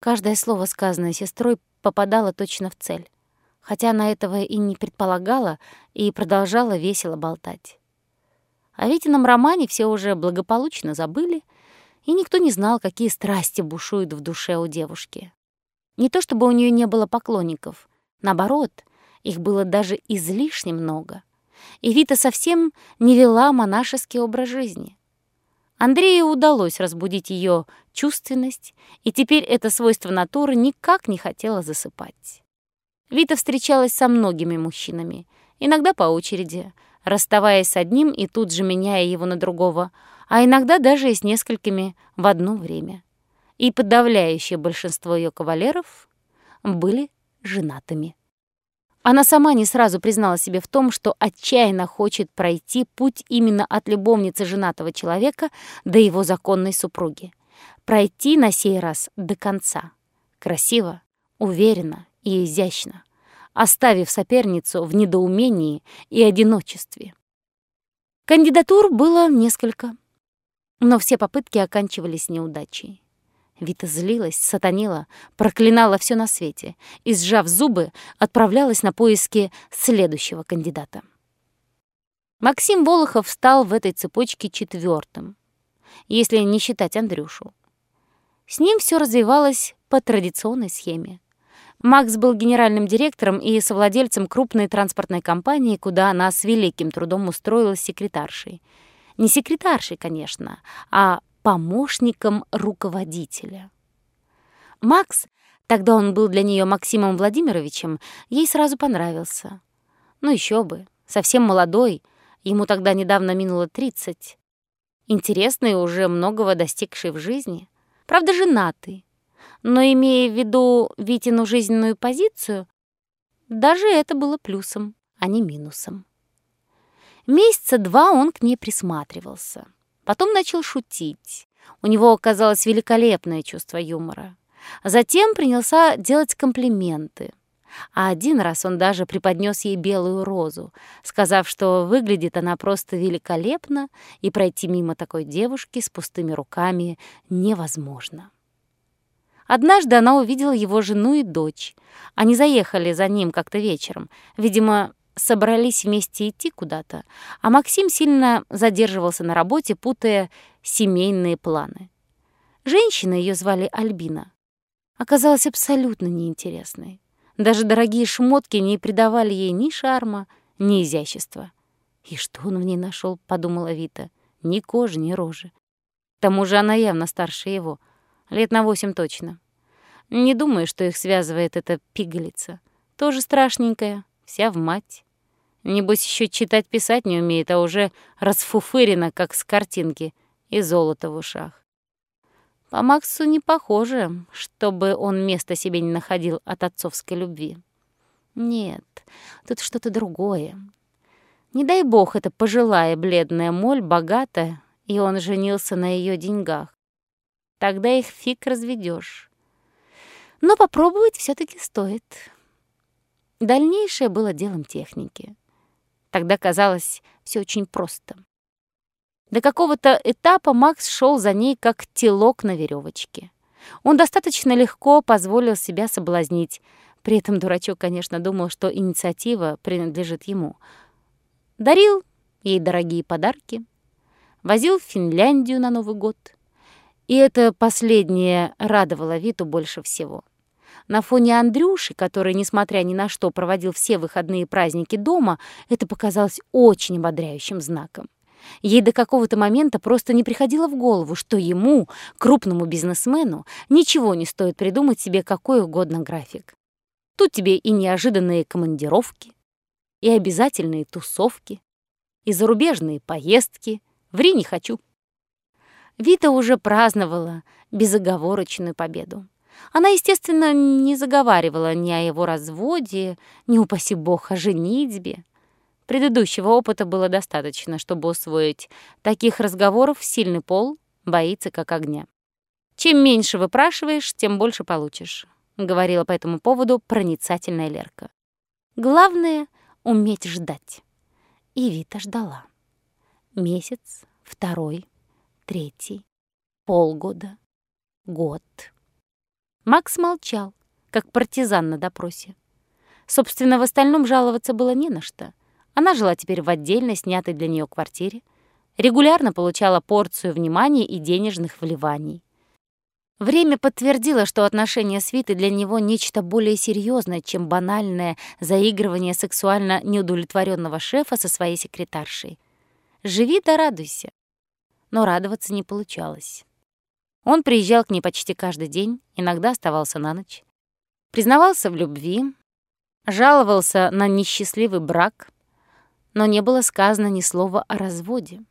Каждое слово, сказанное сестрой, попадало точно в цель, хотя она этого и не предполагала и продолжала весело болтать. О Витином романе все уже благополучно забыли, и никто не знал, какие страсти бушуют в душе у девушки. Не то чтобы у нее не было поклонников, наоборот, их было даже излишне много. И Вита совсем не вела монашеский образ жизни. Андрею удалось разбудить ее чувственность, и теперь это свойство натуры никак не хотело засыпать. Вита встречалась со многими мужчинами, иногда по очереди, расставаясь с одним и тут же меняя его на другого, а иногда даже и с несколькими в одно время. И подавляющее большинство ее кавалеров были женатыми. Она сама не сразу признала себе в том, что отчаянно хочет пройти путь именно от любовницы женатого человека до его законной супруги. Пройти на сей раз до конца. Красиво, уверенно и изящно оставив соперницу в недоумении и одиночестве. Кандидатур было несколько, но все попытки оканчивались неудачей. Вита злилась, сатанила, проклинала все на свете и, сжав зубы, отправлялась на поиски следующего кандидата. Максим Волохов стал в этой цепочке четвертым, если не считать Андрюшу. С ним все развивалось по традиционной схеме. Макс был генеральным директором и совладельцем крупной транспортной компании, куда она с великим трудом устроилась секретаршей. Не секретаршей, конечно, а помощником руководителя. Макс, тогда он был для нее Максимом Владимировичем, ей сразу понравился. Ну еще бы, совсем молодой, ему тогда недавно минуло 30. Интересный, уже многого достигший в жизни. Правда, женатый но имея в виду Витину жизненную позицию, даже это было плюсом, а не минусом. Месяца два он к ней присматривался. Потом начал шутить. У него оказалось великолепное чувство юмора. Затем принялся делать комплименты. А один раз он даже преподнес ей белую розу, сказав, что выглядит она просто великолепно, и пройти мимо такой девушки с пустыми руками невозможно. Однажды она увидела его жену и дочь. Они заехали за ним как-то вечером. Видимо, собрались вместе идти куда-то, а Максим сильно задерживался на работе, путая семейные планы. Женщина, ее звали Альбина, оказалась абсолютно неинтересной. Даже дорогие шмотки не придавали ей ни шарма, ни изящества. «И что он в ней нашел? подумала Вита. «Ни кожи, ни рожи. К тому же она явно старше его — Лет на восемь точно. Не думаю, что их связывает эта пигалица. Тоже страшненькая, вся в мать. Небось, еще читать-писать не умеет, а уже расфуфырена, как с картинки, и золото в ушах. По Максу не похоже, чтобы он места себе не находил от отцовской любви. Нет, тут что-то другое. Не дай бог, это пожилая бледная моль, богатая, и он женился на ее деньгах. Тогда их фиг разведешь. Но попробовать все таки стоит. Дальнейшее было делом техники. Тогда казалось все очень просто. До какого-то этапа Макс шел за ней как телок на веревочке. Он достаточно легко позволил себя соблазнить. При этом дурачок, конечно, думал, что инициатива принадлежит ему. Дарил ей дорогие подарки, возил в Финляндию на Новый год — и это последнее радовало Виту больше всего. На фоне Андрюши, который, несмотря ни на что, проводил все выходные праздники дома, это показалось очень ободряющим знаком. Ей до какого-то момента просто не приходило в голову, что ему, крупному бизнесмену, ничего не стоит придумать себе какой угодно график. Тут тебе и неожиданные командировки, и обязательные тусовки, и зарубежные поездки. Ври не хочу. Вита уже праздновала безоговорочную победу. Она, естественно, не заговаривала ни о его разводе, ни, упаси бог, о женитьбе. Предыдущего опыта было достаточно, чтобы усвоить. Таких разговоров сильный пол боится как огня. «Чем меньше выпрашиваешь, тем больше получишь», — говорила по этому поводу проницательная Лерка. «Главное — уметь ждать». И Вита ждала. Месяц, второй, третий, полгода, год. Макс молчал, как партизан на допросе. Собственно, в остальном жаловаться было не на что. Она жила теперь в отдельно снятой для нее квартире, регулярно получала порцию внимания и денежных вливаний. Время подтвердило, что отношения с Витой для него нечто более серьезное, чем банальное заигрывание сексуально неудовлетворенного шефа со своей секретаршей. Живи да радуйся. Но радоваться не получалось. Он приезжал к ней почти каждый день, иногда оставался на ночь. Признавался в любви, жаловался на несчастливый брак, но не было сказано ни слова о разводе.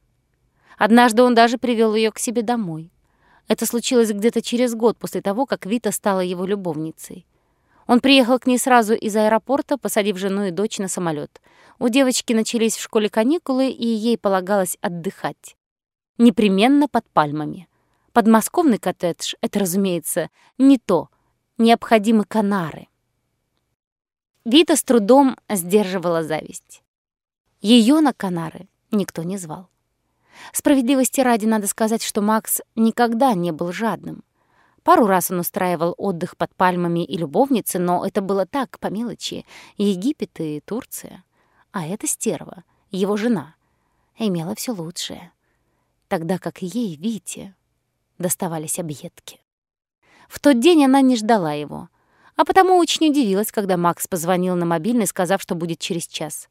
Однажды он даже привел ее к себе домой. Это случилось где-то через год после того, как Вита стала его любовницей. Он приехал к ней сразу из аэропорта, посадив жену и дочь на самолет. У девочки начались в школе каникулы, и ей полагалось отдыхать. Непременно под пальмами. Подмосковный коттедж — это, разумеется, не то. Необходимы Канары. Вита с трудом сдерживала зависть. Ее на Канары никто не звал. Справедливости ради надо сказать, что Макс никогда не был жадным. Пару раз он устраивал отдых под пальмами и любовницы, но это было так, по мелочи. Египет и Турция. А эта стерва, его жена, имела все лучшее. Тогда как ей, Вите, доставались объедки. В тот день она не ждала его, а потому очень удивилась, когда Макс позвонил на мобильный, сказав, что будет через час.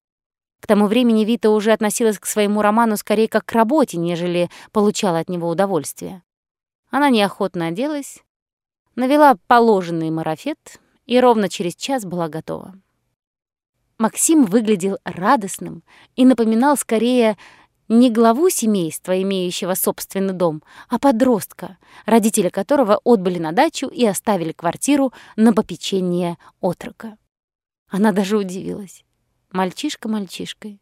К тому времени Вита уже относилась к своему роману скорее как к работе, нежели получала от него удовольствие. Она неохотно оделась, навела положенный марафет и ровно через час была готова. Максим выглядел радостным и напоминал скорее не главу семейства, имеющего собственный дом, а подростка, родители которого отбыли на дачу и оставили квартиру на попечение отрока. Она даже удивилась. Мальчишка мальчишкой.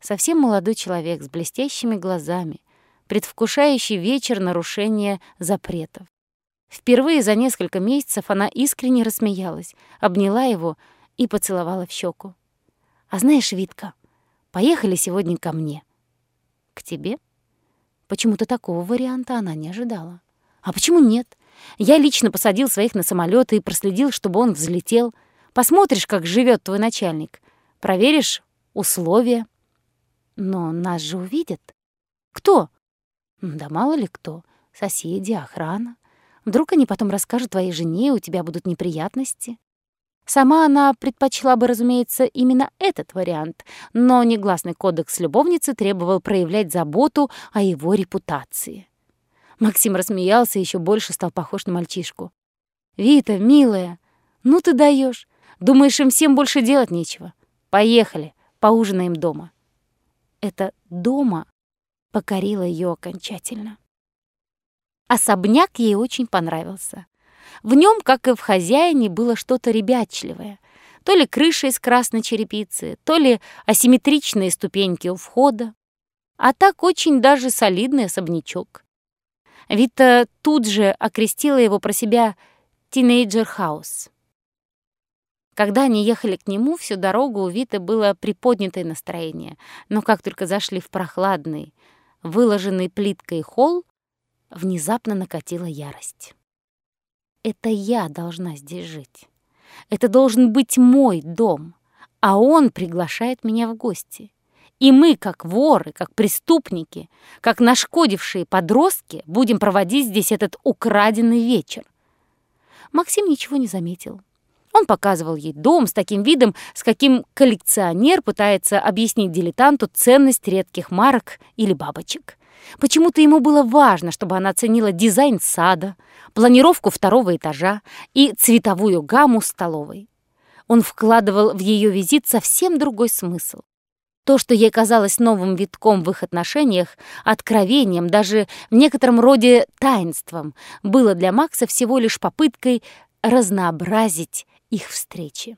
Совсем молодой человек с блестящими глазами, предвкушающий вечер нарушения запретов. Впервые за несколько месяцев она искренне рассмеялась, обняла его и поцеловала в щеку. «А знаешь, Витка, поехали сегодня ко мне». «К тебе?» Почему-то такого варианта она не ожидала. «А почему нет? Я лично посадил своих на самолет и проследил, чтобы он взлетел. Посмотришь, как живет твой начальник. Проверишь условия. Но нас же увидят. Кто? Да мало ли кто. Соседи, охрана. Вдруг они потом расскажут твоей жене, и у тебя будут неприятности. Сама она предпочла бы, разумеется, именно этот вариант, но негласный кодекс любовницы требовал проявлять заботу о его репутации. Максим рассмеялся и еще больше стал похож на мальчишку. «Вита, милая, ну ты даешь. Думаешь, им всем больше делать нечего? Поехали, поужинаем дома». Это «дома» покорило ее окончательно. Особняк ей очень понравился. В нем, как и в хозяине, было что-то ребячливое. То ли крыша из красной черепицы, то ли асимметричные ступеньки у входа. А так очень даже солидный особнячок. Вита тут же окрестила его про себя «тинейджер-хаус». Когда они ехали к нему, всю дорогу у Виты было приподнятое настроение, но как только зашли в прохладный, выложенный плиткой холл, внезапно накатила ярость. «Это я должна здесь жить. Это должен быть мой дом, а он приглашает меня в гости. И мы, как воры, как преступники, как нашкодившие подростки, будем проводить здесь этот украденный вечер». Максим ничего не заметил. Он показывал ей дом с таким видом, с каким коллекционер пытается объяснить дилетанту ценность редких марок или бабочек. Почему-то ему было важно, чтобы она оценила дизайн сада, планировку второго этажа и цветовую гамму столовой. Он вкладывал в ее визит совсем другой смысл. То, что ей казалось новым витком в их отношениях, откровением, даже в некотором роде таинством, было для Макса всего лишь попыткой разнообразить их встречи.